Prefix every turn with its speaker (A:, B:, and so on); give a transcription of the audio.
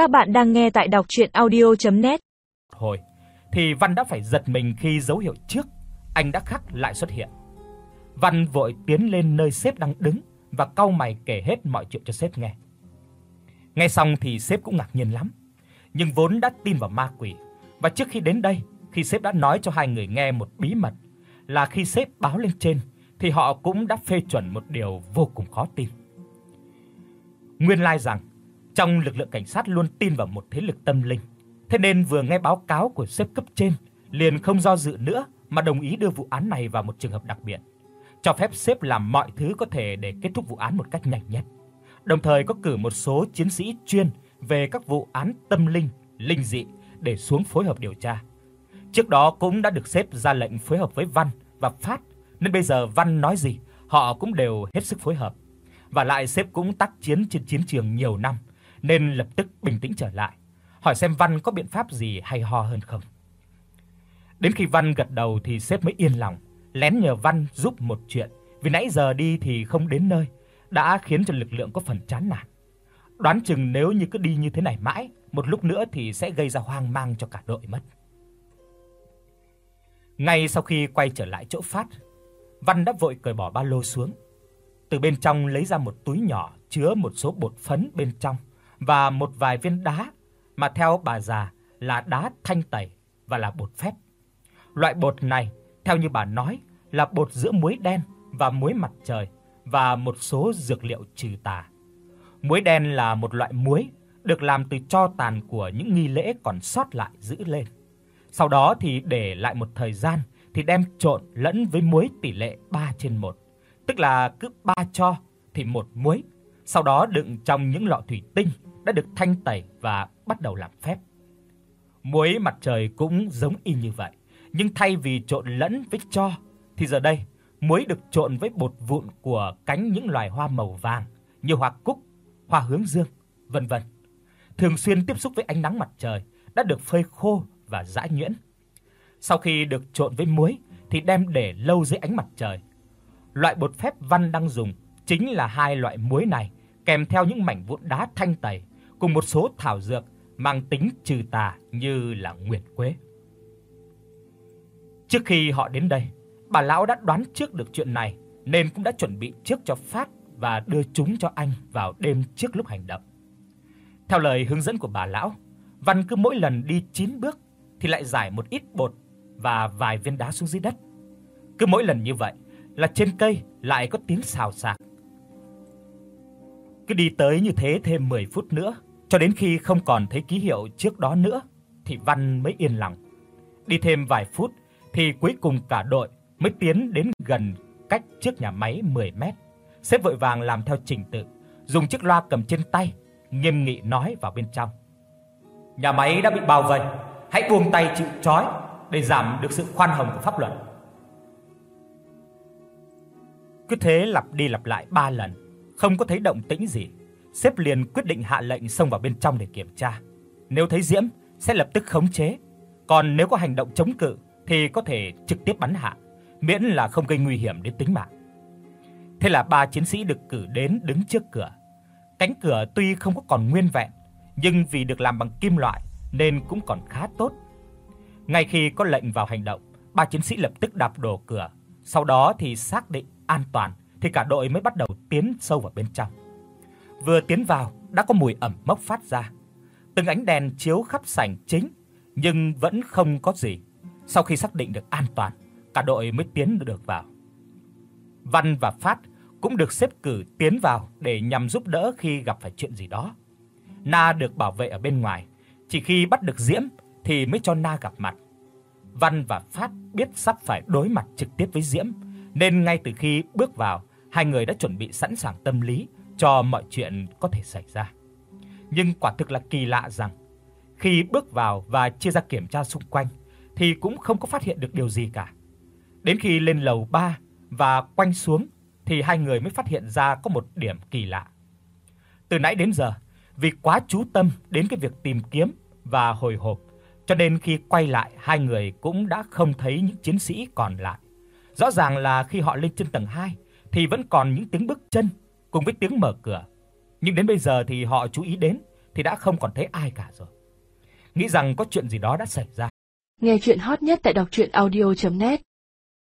A: Các bạn đang nghe tại đọc audio net
B: Hồi thì Văn đã phải giật mình khi dấu hiệu trước anh đã khắc lại xuất hiện. Văn vội tiến lên nơi sếp đang đứng và cau mày kể hết mọi chuyện cho sếp nghe. Nghe xong thì sếp cũng ngạc nhiên lắm, nhưng vốn đã tin vào ma quỷ và trước khi đến đây, khi sếp đã nói cho hai người nghe một bí mật là khi sếp báo lên trên thì họ cũng đã phê chuẩn một điều vô cùng khó tin. Nguyên lai rằng trong lực lượng cảnh sát luôn tin vào một thế lực tâm linh. Thế nên vừa nghe báo cáo của sếp cấp trên, liền không do dự nữa mà đồng ý đưa vụ án này vào một trường hợp đặc biệt, cho phép sếp làm mọi thứ có thể để kết thúc vụ án một cách nhanh nhất. Đồng thời có cử một số chiến sĩ chuyên về các vụ án tâm linh, linh dị để xuống phối hợp điều tra. Trước đó cũng đã được sếp ra lệnh phối hợp với Văn và Phát, nên bây giờ Văn nói gì, họ cũng đều hết sức phối hợp. Và lại sếp cũng tác chiến trên chiến trường nhiều năm, nên lập tức bình tĩnh trở lại, hỏi xem Văn có biện pháp gì hay ho hơn không. Đến khi Văn gật đầu thì sếp mới yên lòng, lén nhờ Văn giúp một chuyện, vì nãy giờ đi thì không đến nơi, đã khiến cho lực lượng có phần chán nản. Đoán chừng nếu như cứ đi như thế này mãi, một lúc nữa thì sẽ gây ra hoang mang cho cả đội mất. Ngay sau khi quay trở lại chỗ phát, Văn đã vội cởi bỏ ba lô xuống. Từ bên trong lấy ra một túi nhỏ chứa một số bột phấn bên trong và một vài viên đá mà theo bà già là đá thanh tẩy và là bột phép. Loại bột này theo như bà nói là bột giữa muối đen và muối mặt trời và một số dược liệu trừ tà. Muối đen là một loại muối được làm từ tro tàn của những nghi lễ còn sót lại giữ lên. Sau đó thì để lại một thời gian thì đem trộn lẫn với muối tỷ lệ 3 trên 1, tức là cứ 3 tro thì một muối. Sau đó đựng trong những lọ thủy tinh đã được thanh tẩy và bắt đầu làm phép. Muối mặt trời cũng giống y như vậy, nhưng thay vì trộn lẫn với tro thì giờ đây muối được trộn với bột vụn của cánh những loài hoa màu vàng như hoa cúc, hoa hướng dương, vân vân. Thường xuyên tiếp xúc với ánh nắng mặt trời đã được phơi khô và giã nhuyễn. Sau khi được trộn với muối thì đem để lâu dưới ánh mặt trời. Loại bột phép Văn đang dùng chính là hai loại muối này kèm theo những mảnh vụn đá thanh tẩy cùng một số thảo dược mang tính trừ tà như là nguyệt quế. Trước khi họ đến đây, bà lão đã đoán trước được chuyện này nên cũng đã chuẩn bị trước cho phát và đưa chúng cho anh vào đêm trước lúc hành động. Theo lời hướng dẫn của bà lão, Văn cứ mỗi lần đi 9 bước thì lại giải một ít bột và vài viên đá xuống dưới đất. Cứ mỗi lần như vậy là trên cây lại có tiếng xào xạc. Cứ đi tới như thế thêm 10 phút nữa, cho đến khi không còn thấy ký hiệu trước đó nữa thì Văn mới yên lòng. Đi thêm vài phút thì cuối cùng cả đội mới tiến đến gần cách trước nhà máy 10 mét. Sếp vội vàng làm theo trình tự, dùng chiếc loa cầm trên tay, nghiêm nghị nói vào bên trong. Nhà máy đã bị bao vây, hãy buông tay chịu trói để giảm được sự khoan hồng của pháp luật. Cứ thế lặp đi lặp lại 3 lần, không có thấy động tĩnh gì, sếp liền quyết định hạ lệnh xông vào bên trong để kiểm tra. Nếu thấy Diễm sẽ lập tức khống chế, còn nếu có hành động chống cự thì có thể trực tiếp bắn hạ, miễn là không gây nguy hiểm đến tính mạng. Thế là ba chiến sĩ được cử đến đứng trước cửa. Cánh cửa tuy không có còn nguyên vẹn, nhưng vì được làm bằng kim loại nên cũng còn khá tốt. Ngay khi có lệnh vào hành động, ba chiến sĩ lập tức đạp đổ cửa, sau đó thì xác định an toàn thì cả đội mới bắt đầu tiến sâu vào bên trong. Vừa tiến vào đã có mùi ẩm mốc phát ra. Từng ánh đèn chiếu khắp sảnh chính nhưng vẫn không có gì. Sau khi xác định được an toàn, cả đội mới tiến được vào. Văn và Phát cũng được xếp cử tiến vào để nhằm giúp đỡ khi gặp phải chuyện gì đó. Na được bảo vệ ở bên ngoài, chỉ khi bắt được Diễm thì mới cho Na gặp mặt. Văn và Phát biết sắp phải đối mặt trực tiếp với Diễm, nên ngay từ khi bước vào, hai người đã chuẩn bị sẵn sàng tâm lý cho mọi chuyện có thể xảy ra. Nhưng quả thực là kỳ lạ rằng khi bước vào và chia ra kiểm tra xung quanh thì cũng không có phát hiện được điều gì cả. Đến khi lên lầu 3 và quanh xuống thì hai người mới phát hiện ra có một điểm kỳ lạ. Từ nãy đến giờ, vì quá chú tâm đến cái việc tìm kiếm và hồi hộp, cho nên khi quay lại hai người cũng đã không thấy những chiến sĩ còn lại. Rõ ràng là khi họ lên trên tầng 2 thì vẫn còn những tiếng bước chân cùng với tiếng mở cửa. Nhưng đến bây giờ thì họ chú ý đến thì đã không còn thấy ai cả rồi. Nghĩ rằng có chuyện gì đó đã xảy ra.
C: Nghe chuyện hot nhất tại đọc audio net